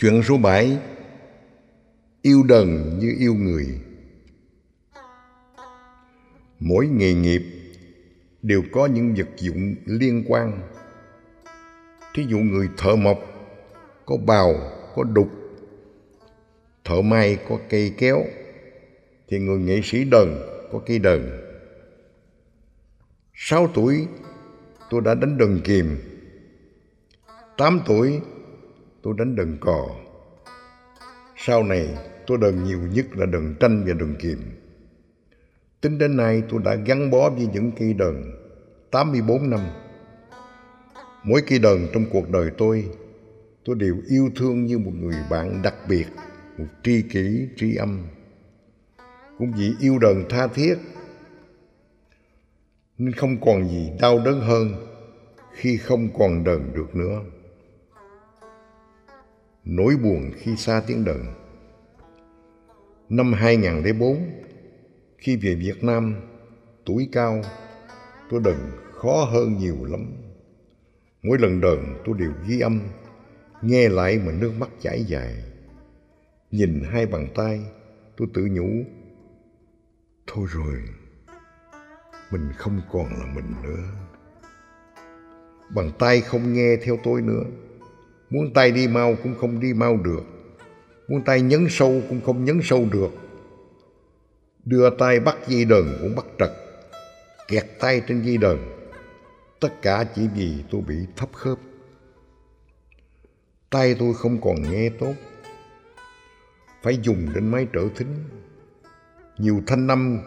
Chuyện số 7 Yêu đần như yêu người. Mỗi nghề nghiệp đều có những vật dụng liên quan. Thí dụ người thợ mộc có bào, có đục Thợ may có cây kéo Thì người nghệ sĩ đần có cây đần. Sáu tuổi tôi đã đánh đần kìm. Tám tuổi tôi đánh đờn cò. Sau này tôi đờn nhiều nhất là đờn tranh và đờn kiềm. Tính đến nay tôi đã gắn bó với những cây đờn 84 năm. Mỗi cây đờn trong cuộc đời tôi, tôi đều yêu thương như một người bạn đặc biệt, một tri kỷ tri âm. Cũng vì yêu đờn tha thiết, nên không còn gì đau đớn hơn khi không còn đờn được nữa nỗi buồn khi xa tiếng đờn. Năm 2004, khi về Việt Nam, tuổi cao, tôi đờn khó hơn nhiều lắm. Mỗi lần đờn tôi đều ghi âm, nghe lại mà nước mắt chảy dài. Nhìn hai bàn tay, tôi tự nhủ, thôi rồi, mình không còn là mình nữa. Bàn tay không nghe theo tôi nữa Muốn tay đi mau cũng không đi mau được. Muốn tay nhấn sâu cũng không nhấn sâu được. Đưa tay bắt dây đờn cũng bắt trật. Kẹt tay trên dây đờn. Tất cả chỉ vì tôi bị thấp khớp. Tay tôi không còn nghe tốt. Phải dùng đến máy trợ thính. Nhiều thanh năm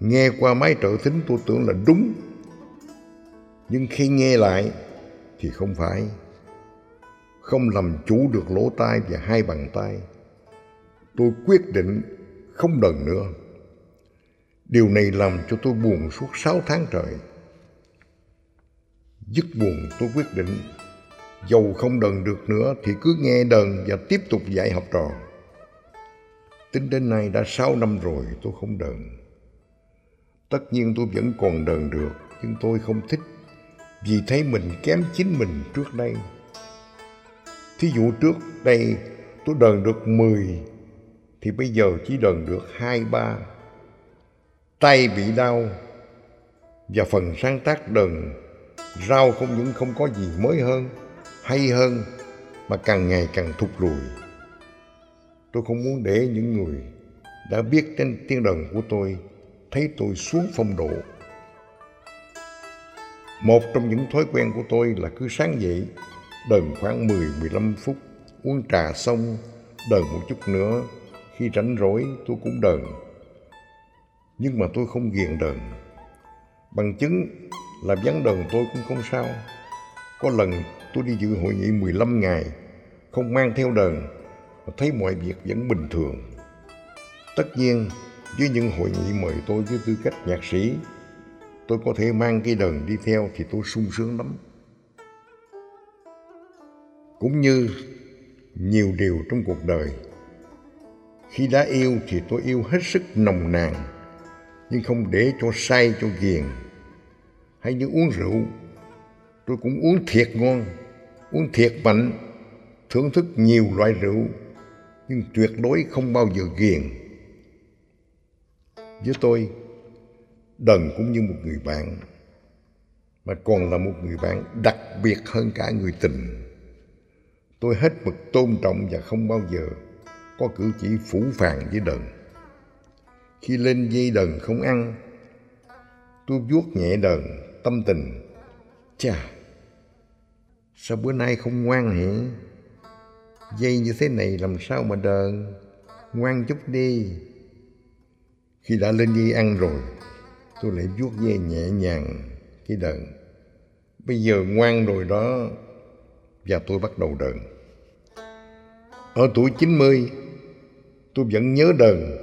nghe qua máy trợ thính tôi tưởng là đúng. Nhưng khi nghe lại thì không phải không làm chủ được lỗ tai và hai bàn tay. Tôi quyết định không đần nữa. Điều này làm cho tôi buồn suốt sáu tháng trời. Dứt buồn tôi quyết định dầu không đần được nữa thì cứ nghe đần và tiếp tục dạy học trò. Tính đến nay đã sáu năm rồi tôi không đần. Tất nhiên tôi vẫn còn đần được, nhưng tôi không thích vì thấy mình kém chính mình trước đây. Thí dụ trước đây tôi đờn được 10 thì bây giờ chỉ đờn được 2 3. Tay bị đau và phần sáng tác đờn rau không những không có gì mới hơn, hay hơn mà càng ngày càng thụt lùi. Tôi không muốn để những người đã biết trên tiếng đờn của tôi thấy tôi xuống phong độ. Một trong những thói quen của tôi là cứ sáng dậy đờn khoảng 10-15 phút, uống trà xong, đờn một chút nữa, khi rảnh rỗi tôi cũng đờn. Nhưng mà tôi không ghiền đờn. Bằng chứng là vắng đờn tôi cũng không sao. Có lần tôi đi dự hội nghị 15 ngày, không mang theo đờn, mà thấy mọi việc vẫn bình thường. Tất nhiên, với những hội nghị mời tôi với tư cách nhạc sĩ, tôi có thể mang cây đờn đi theo thì tôi sung sướng lắm cũng như nhiều điều trong cuộc đời. Khi đã yêu thì tôi yêu hết sức nồng nàn, nhưng không để cho say cho ghiền. Hay như uống rượu, tôi cũng uống thiệt ngon, uống thiệt mạnh, thưởng thức nhiều loại rượu, nhưng tuyệt đối không bao giờ ghiền. Với tôi, đần cũng như một người bạn, mà còn là một người bạn đặc biệt hơn cả người tình. Tôi hết mực tôn trọng và không bao giờ có cử chỉ phủ phàng với đờn. Khi lên dây đờn không ăn, tôi vuốt nhẹ đờn, tâm tình. Chà, sao bữa nay không ngoan hỉ? Dây như thế này làm sao mà đờn? Ngoan chút đi. Khi đã lên dây ăn rồi, tôi lại vuốt dây nhẹ nhàng cái đờn. Bây giờ ngoan rồi đó, và tôi bắt đầu đờn. Ở tuổi 90, tôi vẫn nhớ đờn,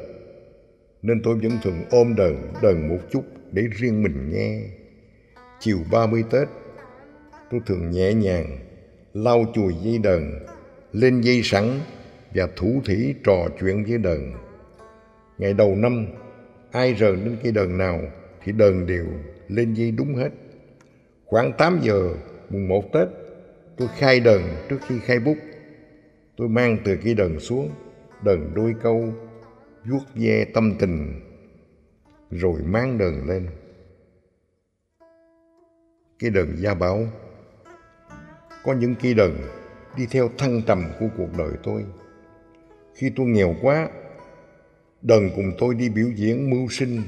nên tôi vẫn thường ôm đờn, đờn một chút để riêng mình nghe. Chiều 30 Tết, tôi thường nhẹ nhàng lau chùi dây đờn, lên dây sẵn và thủ thỉ trò chuyện với đờn. Ngày đầu năm, ai rờ đến cây đờn nào thì đờn đều lên dây đúng hết. Khoảng 8 giờ mùng 1 Tết, tôi khai đờn trước khi khai bút. Tôi mang từ cái đờn xuống đờn đôi câu, vuốt ve tâm tình, rồi mang đờn lên. Cái đờn gia bảo, có những cây đờn đi theo thăng trầm của cuộc đời tôi. Khi tôi nghèo quá đờn cùng tôi đi biểu diễn mưu sinh,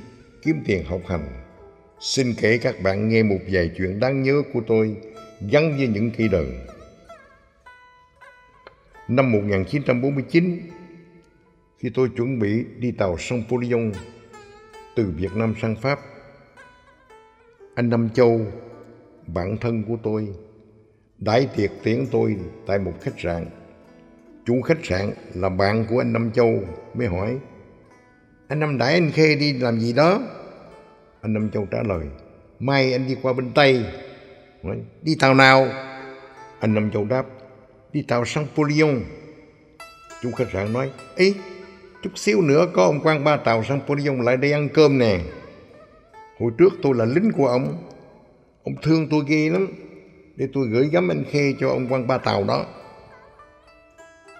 kiếm tiền học hành. Xin kể các bạn nghe một vài chuyện đáng nhớ của tôi gắn với những cây đờn năm 1949 khi tôi chuẩn bị đi tàu sông Polion từ Việt Nam sang Pháp. Anh Nam Châu, bạn thân của tôi, đãi tiệc tiễn tôi tại một khách sạn. Chủ khách sạn là bạn của anh Nam Châu mới hỏi Anh Nam đãi anh Khê đi làm gì đó? Anh Nam Châu trả lời Mai anh đi qua bên Tây nói Đi tàu nào? Anh Năm Châu đáp Đi tàu Sang Polion Chủ khách sạn nói Ý Chút xíu nữa có ông quan ba tàu sang Polion lại đây ăn cơm nè. Hồi trước tôi là lính của ông. Ông thương tôi ghê lắm. Để tôi gửi gắm anh Khê cho ông quan ba tàu đó.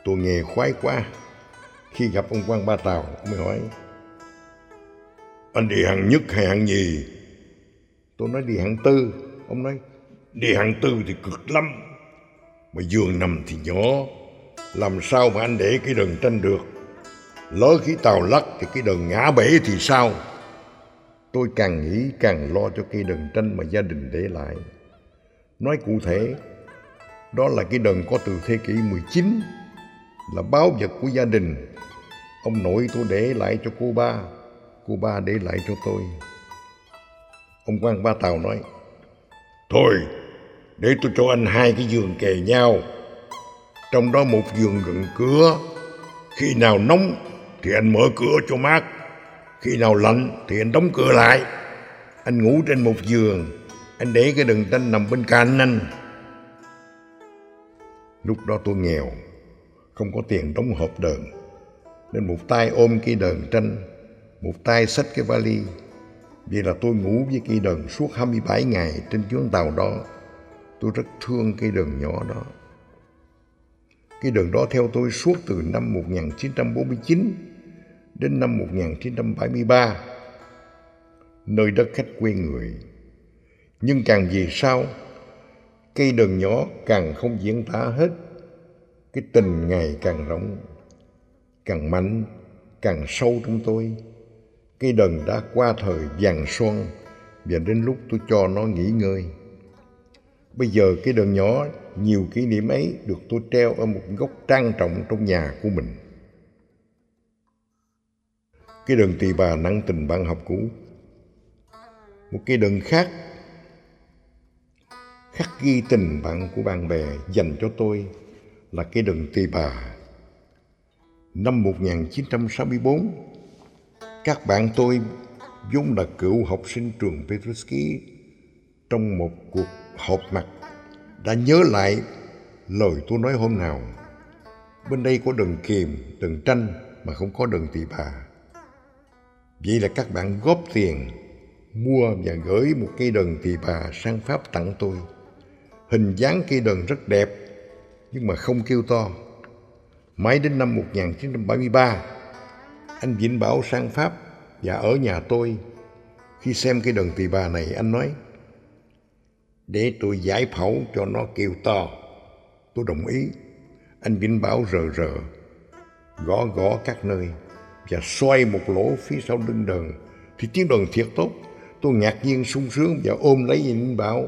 Tôi nghe khoái quá. Khi gặp ông quan ba tàu, mới hỏi. Anh đi hạng nhất hay hạng nhì? Tôi nói đi hạng tư. Ông nói, đi hạng tư thì cực lắm. Mà giường nằm thì nhỏ. Làm sao mà anh để cái đờn tranh được? lỡ khi tàu lắc thì cái đờn ngã bể thì sao tôi càng nghĩ càng lo cho cây đờn tranh mà gia đình để lại nói cụ thể, đó là cái đờn có từ thế kỷ 19 là báo vật của gia đình ông nội tôi để lại cho cô ba cô ba để lại cho tôi ông quan ba tàu nói, thôi để tôi cho anh hai cái giường kề nhau trong đó một giường gần cửa khi nào nóng thì anh mở cửa cho mát. Khi nào lạnh thì anh đóng cửa lại. Anh ngủ trên một giường, anh để cái đừng tranh nằm bên cạnh anh. Lúc đó tôi nghèo, không có tiền đóng hộp đờn. Nên một tay ôm cây đờn tranh, một tay xách cái vali. Vì là tôi ngủ với cây đờn suốt 27 ngày trên chuyến tàu đó. Tôi rất thương cây đờn nhỏ đó. Cái đường đó theo tôi suốt từ năm 1949 đến năm 1973, nơi đất khách quê người. Nhưng càng về sau, cây đường nhỏ càng không diễn tả hết. Cái tình ngày càng rộng, càng mạnh, càng sâu trong tôi. Cây đần đã qua thời vàng son và đến lúc tôi cho nó nghỉ ngơi. Bây giờ cái đờn nhỏ nhiều kỷ niệm ấy được tôi treo ở một góc trang trọng trong nhà của mình. Cái đờn tỳ bà nặng tình bạn học cũ. Một cái đờn khác khắc ghi tình bạn của bạn bè dành cho tôi là cái đờn tỳ bà. Năm 1964, các bạn tôi vốn là cựu học sinh trường Petrovsky trong một cuộc họp mặt đã nhớ lại lời tôi nói hôm nào. Bên đây có đường kiềm, đường tranh mà không có đường tỳ bà. Vậy là các bạn góp tiền mua và gửi một cây đờn tỳ bà sang Pháp tặng tôi. Hình dáng cây đờn rất đẹp nhưng mà không kêu to. Mãi đến năm 1973, anh Vĩnh Bảo sang Pháp và ở nhà tôi. Khi xem cây đờn tỳ bà này, anh nói để tôi giải phẫu cho nó kêu to. Tôi đồng ý. Anh Vinh Bảo rờ rờ, gõ gõ các nơi và xoay một lỗ phía sau lưng đờn thì tiếng đờn thiệt tốt. Tôi ngạc nhiên sung sướng và ôm lấy Vinh Bảo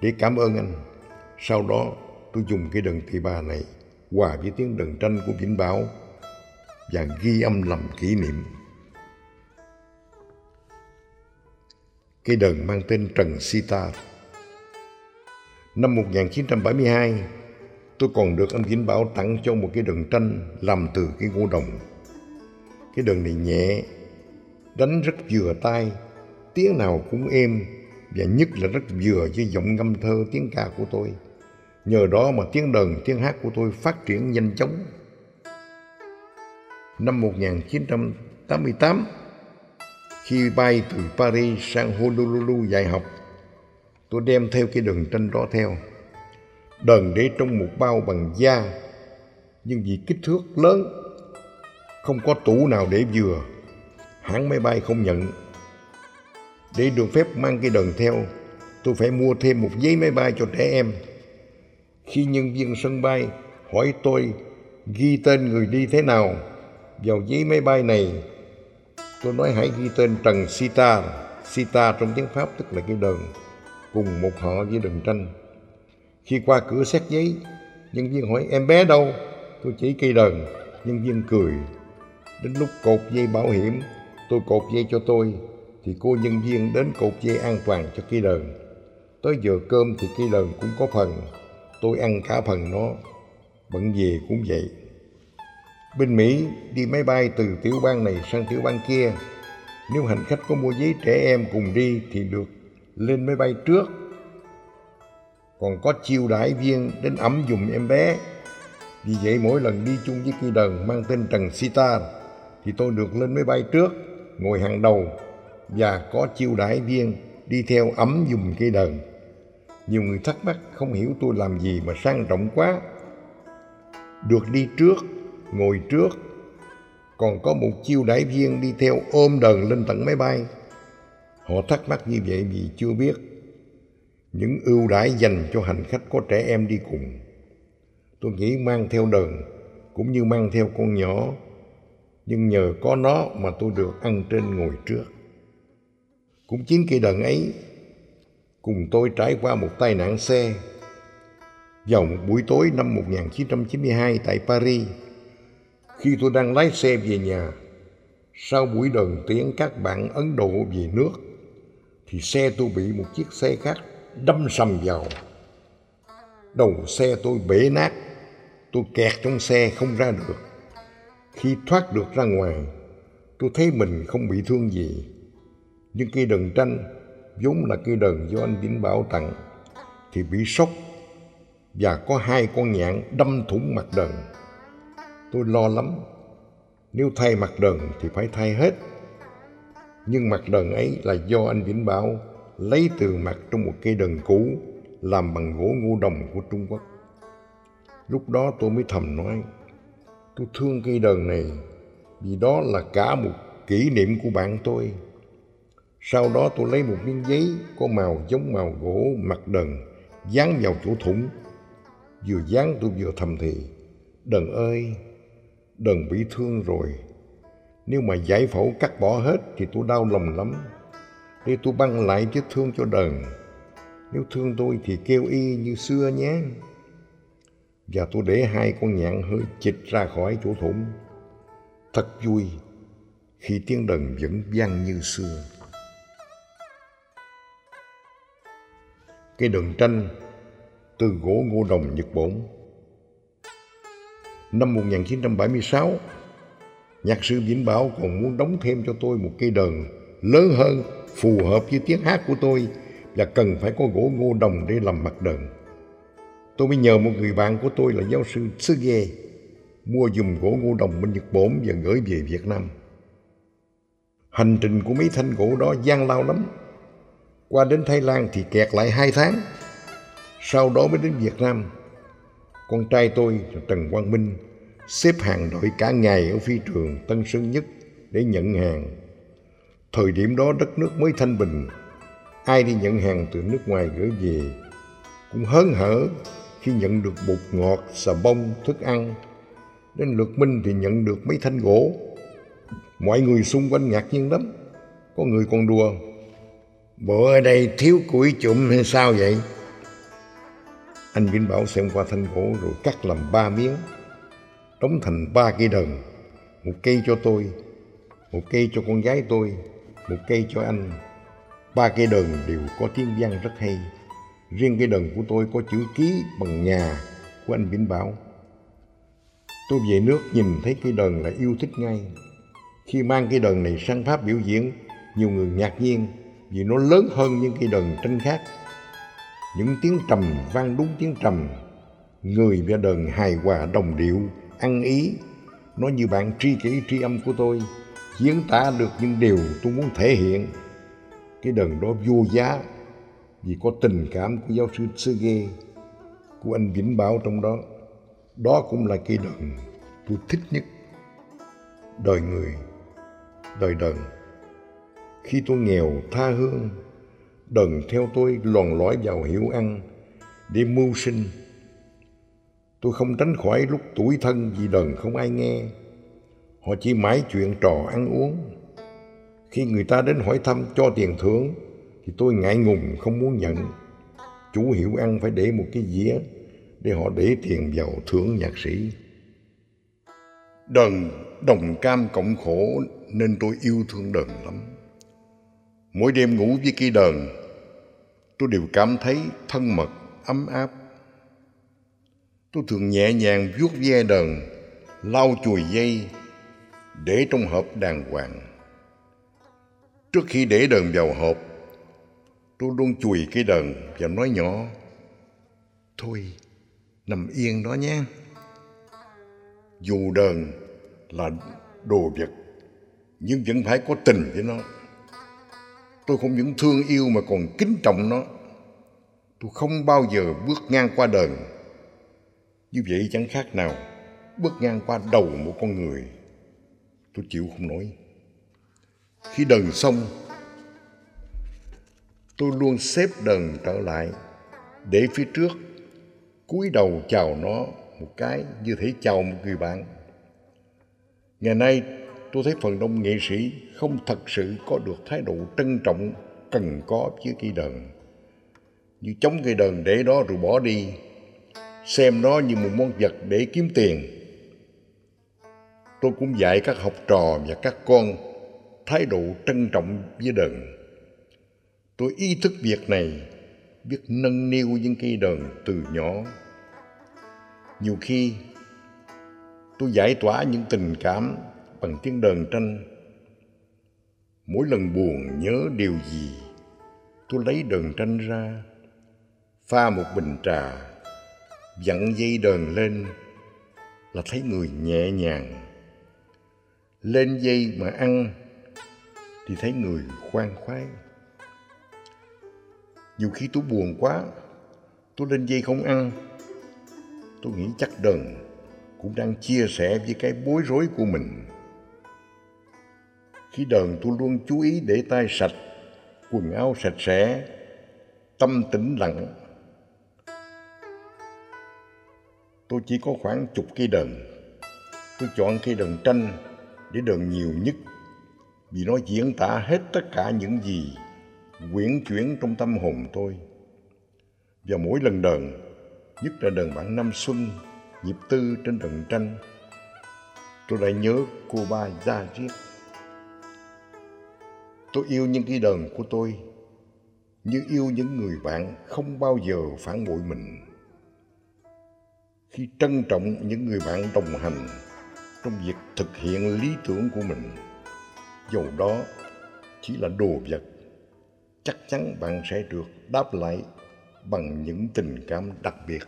để cảm ơn anh. Sau đó tôi dùng cái đờn thị ba này hòa với tiếng đờn tranh của Vĩnh Bảo và ghi âm làm kỷ niệm. Cái đờn mang tên Trần Sitar Năm 1972, tôi còn được anh Vĩnh Bảo tặng cho một cái đờn tranh làm từ cái gỗ đồng. Cái đờn này nhẹ, đánh rất vừa tay, tiếng nào cũng êm và nhất là rất vừa với giọng ngâm thơ tiếng ca của tôi. Nhờ đó mà tiếng đờn, tiếng hát của tôi phát triển nhanh chóng. Năm 1988, khi bay từ Paris sang Honolulu dạy học, tôi đem theo cái đường tranh đó theo. Đờn để trong một bao bằng da, nhưng vì kích thước lớn, không có tủ nào để vừa. Hãng máy bay không nhận. Để được phép mang cái đờn theo, tôi phải mua thêm một giấy máy bay cho trẻ em. Khi nhân viên sân bay hỏi tôi ghi tên người đi thế nào vào giấy máy bay này, tôi nói hãy ghi tên trần sita sita trong tiếng pháp tức là cái đờn cùng một họ với đường tranh. Khi qua cửa xét giấy, nhân viên hỏi, em bé đâu? Tôi chỉ cây đờn, nhân viên cười. Đến lúc cột dây bảo hiểm, tôi cột dây cho tôi, thì cô nhân viên đến cột dây an toàn cho cây đờn. Tới giờ cơm thì cây đờn cũng có phần, tôi ăn cả phần nó. Bận về cũng vậy. Bên mỹ đi máy bay từ tiểu bang này sang tiểu bang kia. Nếu hành khách có mua giấy trẻ em cùng đi thì được lên máy bay trước còn có chiêu đãi viên đến ấm dùng em bé vì vậy mỗi lần đi chung với cây đờn mang tên Trần Sita thì tôi được lên máy bay trước, ngồi hàng đầu và có chiêu đãi viên đi theo ấm dùng cây đờn. Nhiều người thắc mắc không hiểu tôi làm gì mà sang trọng quá. Được đi trước, ngồi trước, còn có một chiêu đãi viên đi theo ôm đờn lên tận máy bay. Họ thắc mắc như vậy vì chưa biết những ưu đãi dành cho hành khách có trẻ em đi cùng. Tôi nghĩ mang theo đờn cũng như mang theo con nhỏ, nhưng nhờ có nó mà tôi được ăn trên ngồi trước. Cũng chính cây đờn ấy cùng tôi trải qua một tai nạn xe vào một buổi tối năm 1992 tại Paris. Khi tôi đang lái xe về nhà, sau buổi đờn tiếng các bạn Ấn Độ về nước, thì xe tôi bị một chiếc xe khác đâm sầm vào. Đầu xe tôi bể nát. Tôi kẹt trong xe không ra được. Khi thoát được ra ngoài, tôi thấy mình không bị thương gì. Nhưng cây đờn tranh, vốn là cây đờn do anh Vĩnh Bảo tặng, thì bị sốc và có hai con nhạn đâm thủng mặt đờn. Tôi lo lắm, nếu thay mặt đờn thì phải thay hết nhưng mặt đờn ấy là do anh Vĩnh Bảo lấy từ mặt trong một cây đờn cũ làm bằng gỗ ngô đồng của Trung Quốc. Lúc đó tôi mới thầm nói, tôi thương cây đờn này vì đó là cả một kỷ niệm của bạn tôi. Sau đó tôi lấy một miếng giấy có màu giống màu gỗ mặt đờn dán vào chỗ thủng. Vừa dán tôi vừa thầm thì, đờn ơi, đờn bị thương rồi. Nếu mà giải phẫu cắt bỏ hết thì tôi đau lòng lắm. Để tôi băng lại vết thương cho đờn. Nếu thương tôi thì kêu y như xưa nhé và tôi để hai con nhạn hơi chịch ra khỏi chỗ thủng. Thật vui khi tiếng đờn vẫn vang như xưa. Cây đờn tranh từ gỗ ngô đồng Nhật Bản. Năm 1976, nhạc sư Vĩnh Bảo còn muốn đóng thêm cho tôi một cây đờn lớn hơn, phù hợp với tiếng hát của tôi và cần phải có gỗ ngô đồng để làm mặt đờn. Tôi mới nhờ một người bạn của tôi là giáo sư Tsuge mua dùm gỗ ngô đồng bên Nhật Bản và gửi về Việt Nam. Hành trình của mấy thanh gỗ đó gian lao lắm. Qua đến Thái Lan thì kẹt lại hai tháng. Sau đó mới đến Việt Nam. Con trai tôi là Trần Quang Minh xếp hàng đợi cả ngày ở phi trường Tân Sơn Nhất để nhận hàng. Thời điểm đó đất nước mới thanh bình, ai đi nhận hàng từ nước ngoài gửi về cũng hớn hở khi nhận được bột ngọt, xà bông, thức ăn. Đến lượt Minh thì nhận được mấy thanh gỗ. Mọi người xung quanh ngạc nhiên lắm. Có người còn đùa. Bộ ở đây thiếu củi chụm hay sao vậy? Anh Vĩnh Bảo xem qua thanh gỗ rồi cắt làm ba miếng. Đóng thành ba cây đờn. Một cây cho tôi, một cây cho con gái tôi, một cây cho anh. Ba cây đờn đều có tiếng vang rất hay. Riêng cây đờn của tôi có chữ ký bằng nhà của anh Vĩnh Bảo. Tôi về nước nhìn thấy cây đờn là yêu thích ngay. Khi mang cây đờn này sang Pháp biểu diễn, nhiều người ngạc nhiên vì nó lớn hơn những cây đờn tranh khác. Những tiếng trầm vang đúng tiếng trầm, người và đờn hài hòa đồng điệu, ăn ý. Nó như bạn tri kỷ tri âm của tôi, diễn tả được những điều tôi muốn thể hiện. Cái đờn đó vô giá vì có tình cảm của giáo sư Tsuge, của anh Vĩnh Bảo trong đó. đó cũng là cây đờn tôi thích nhất đời người đời đờn khi tôi nghèo tha hương đần theo tôi lòn lõi vào hiểu ăn để mưu sinh tôi không tránh khỏi lúc tuổi thân vì đần không ai nghe. Họ chỉ mãi chuyện trò ăn uống. Khi người ta đến hỏi thăm cho tiền thưởng, thì tôi ngại ngùng không muốn nhận. Chủ hiệu ăn phải để một cái dĩa để họ để tiền vào thưởng nhạc sĩ. Đần đồng cam cộng khổ nên tôi yêu thương đần lắm. Mỗi đêm ngủ với cây đờn, tôi đều cảm thấy thân mật, ấm áp tôi thường nhẹ nhàng vuốt ve đờn, lau chùi dây, để trong hộp đàng hoàng. Trước khi để đờn vào hộp, tôi luôn chùi cái đờn và nói nhỏ, thôi, nằm yên đó nhé. Dù đờn là đồ vật, nhưng vẫn phải có tình với nó. Tôi không những thương yêu mà còn kính trọng nó. Tôi không bao giờ bước ngang qua đờn như vậy chẳng khác nào bước ngang qua đầu một con người. Tôi chịu không nổi. Khi đờn xong, tôi luôn xếp đờn trở lại để phía trước cúi đầu chào nó một cái như thể chào một người bạn. Ngày nay, tôi thấy phần đông nghệ sĩ không thật sự có được thái độ trân trọng, cần có với cây đờn. Như chống cây đờn để đó rồi bỏ đi xem nó như một món vật để kiếm tiền. Tôi cũng dạy các học trò và các con thái độ trân trọng với đờn. Tôi ý thức việc này, biết nâng niu những cây đờn từ nhỏ. Nhiều khi, tôi giải tỏa những tình cảm bằng tiếng đờn tranh. Mỗi lần buồn nhớ điều gì, tôi lấy đờn tranh ra, pha một bình trà dặn dây đờn lên là thấy người nhẹ nhàng. Lên dây mà ăn thì thấy người khoan khoái. Nhiều khi tôi buồn quá, tôi lên dây không ăn. Tôi nghĩ chắc đờn cũng đang chia sẻ với cái bối rối của mình. Khi đờn tôi luôn chú ý để tay sạch, quần áo sạch sẽ, tâm tĩnh lặng. Tôi chỉ có khoảng chục cây đờn. Tôi chọn cây đờn tranh để đờn nhiều nhất, vì nó diễn tả hết tất cả những gì quyển chuyển trong tâm hồn tôi. Và mỗi lần đờn, nhất là đờn bản năm xuân, nhịp tư trên đờn tranh, tôi lại nhớ cô ba Gia Riết tôi yêu những cái đờn của tôi, như yêu những người bạn không bao giờ phản bội mình khi trân trọng những người bạn đồng hành trong việc thực hiện lý tưởng của mình. Dầu đó chỉ là đồ vật, chắc chắn bạn sẽ được đáp lại bằng những tình cảm đặc biệt.